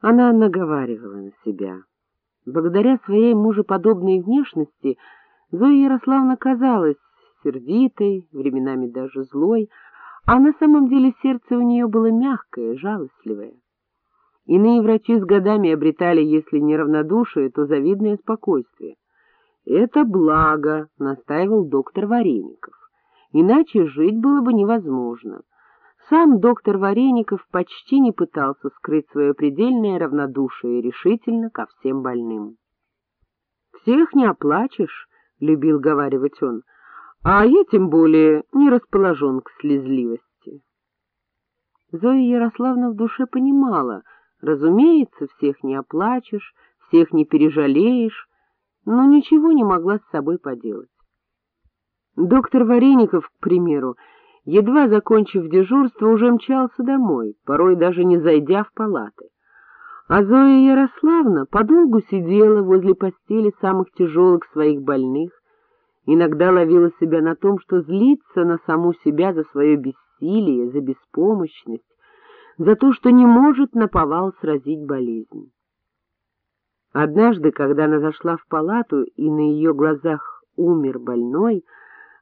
Она наговаривала на себя. Благодаря своей мужеподобной внешности Зоя Ярославна казалась сердитой, временами даже злой, а на самом деле сердце у нее было мягкое, жалостливое. Иные врачи с годами обретали, если не равнодушие, то завидное спокойствие. «Это благо», — настаивал доктор Вареников. «Иначе жить было бы невозможно». Сам доктор Вареников почти не пытался скрыть свое предельное равнодушие решительно ко всем больным. «Всех не оплачешь», — любил говаривать он, — «а я тем более не расположен к слезливости». Зоя Ярославна в душе понимала, разумеется, всех не оплачешь, всех не пережалеешь, но ничего не могла с собой поделать. Доктор Вареников, к примеру, едва закончив дежурство, уже мчался домой, порой даже не зайдя в палаты. А Зоя Ярославна подолгу сидела возле постели самых тяжелых своих больных, иногда ловила себя на том, что злится на саму себя за свое бессилие, за беспомощность, за то, что не может наповал сразить болезнь. Однажды, когда она зашла в палату, и на ее глазах умер больной,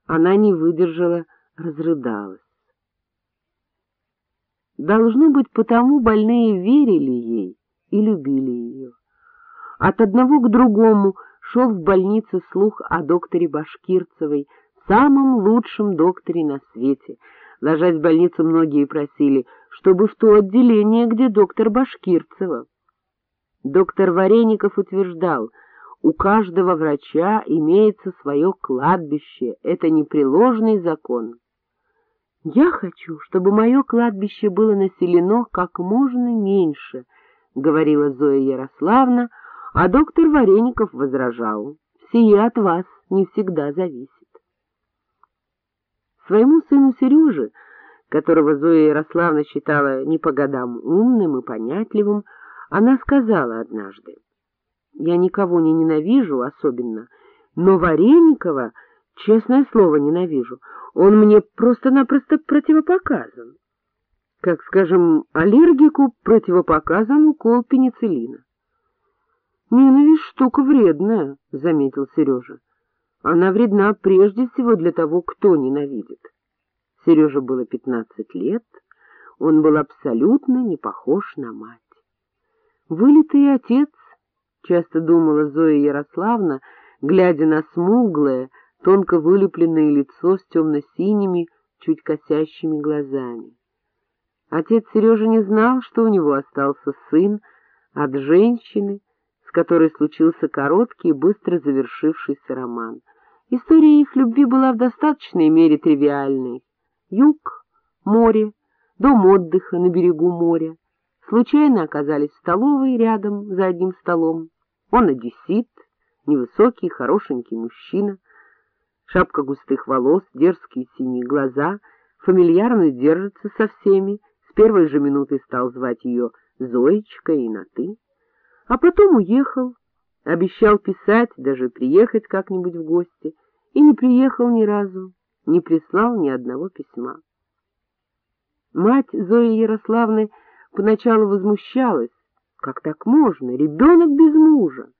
она не выдержала разрыдалась. Должно быть, потому больные верили ей и любили ее. От одного к другому шел в больнице слух о докторе Башкирцевой, самом лучшем докторе на свете. Ложась в больницу, многие просили, чтобы в то отделение, где доктор Башкирцева. Доктор Вареников утверждал — у каждого врача имеется свое кладбище, это непреложный закон. Я хочу, чтобы мое кладбище было населено как можно меньше, — говорила Зоя Ярославна, а доктор Вареников возражал. Сие от вас не всегда зависит. Своему сыну Сереже, которого Зоя Ярославна считала не по годам умным и понятливым, она сказала однажды. Я никого не ненавижу особенно, но Вареникова, честное слово, ненавижу. Он мне просто-напросто противопоказан. Как, скажем, аллергику противопоказан укол пенициллина. «Ненависть штука вредная», — заметил Сережа. «Она вредна прежде всего для того, кто ненавидит». Сереже было пятнадцать лет, он был абсолютно не похож на мать. Вылитый отец часто думала Зоя Ярославна, глядя на смуглое, тонко вылепленное лицо с темно-синими, чуть косящими глазами. Отец Сережа не знал, что у него остался сын от женщины, с которой случился короткий и быстро завершившийся роман. История их любви была в достаточной мере тривиальной. Юг, море, дом отдыха на берегу моря. Случайно оказались в столовой рядом за одним столом. Он одессит, невысокий, хорошенький мужчина, шапка густых волос, дерзкие синие глаза, фамильярно держится со всеми, с первой же минуты стал звать ее Зоечкой и на «ты». А потом уехал, обещал писать, даже приехать как-нибудь в гости, и не приехал ни разу, не прислал ни одного письма. Мать Зои Ярославны поначалу возмущалась, как так можно? Ребенок без мужа.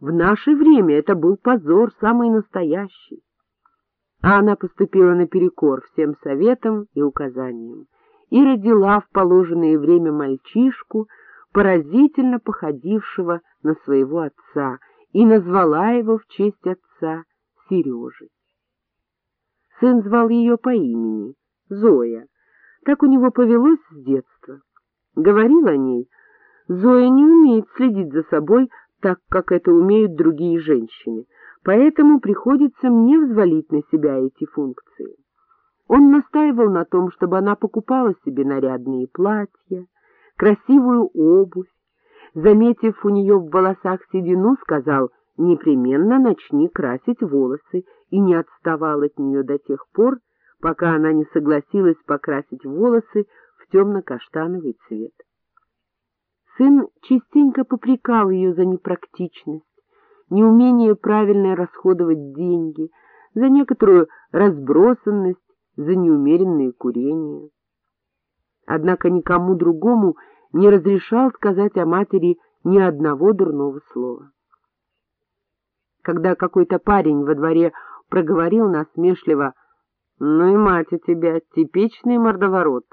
В наше время это был позор самый настоящий. А она поступила наперекор всем советам и указаниям и родила в положенное время мальчишку, поразительно походившего на своего отца, и назвала его в честь отца Сережей. Сын звал ее по имени — Зоя. Так у него повелось с детства. Говорил о ней — Зоя не умеет следить за собой так, как это умеют другие женщины, поэтому приходится мне взвалить на себя эти функции. Он настаивал на том, чтобы она покупала себе нарядные платья, красивую обувь. Заметив у нее в волосах седину, сказал, непременно начни красить волосы, и не отставал от нее до тех пор, пока она не согласилась покрасить волосы в темно-каштановый цвет. Сын частенько попрекал ее за непрактичность, неумение правильно расходовать деньги, за некоторую разбросанность, за неумеренное курение. Однако никому другому не разрешал сказать о матери ни одного дурного слова. Когда какой-то парень во дворе проговорил насмешливо «Ну и мать у тебя, типичный мордоворот»,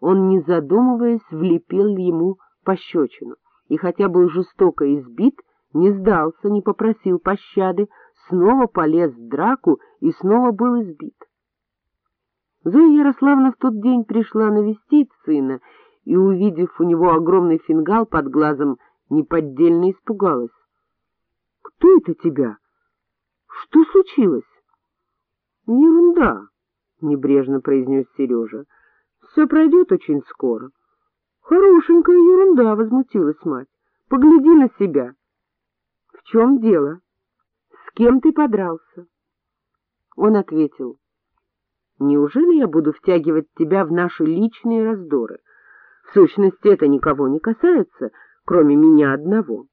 он, не задумываясь, влепил ему пощечину, и хотя был жестоко избит, не сдался, не попросил пощады, снова полез в драку и снова был избит. Зоя Ярославна в тот день пришла навестить сына и, увидев у него огромный фингал под глазом, неподдельно испугалась. — Кто это тебя? Что случилось? — Ерунда, — небрежно произнес Сережа. — Все пройдет очень скоро. — Хорошенькая ерунда, — возмутилась мать. — Погляди на себя. — Чем дело? С кем ты подрался? Он ответил. — Неужели я буду втягивать тебя в наши личные раздоры? В сущности, это никого не касается, кроме меня одного.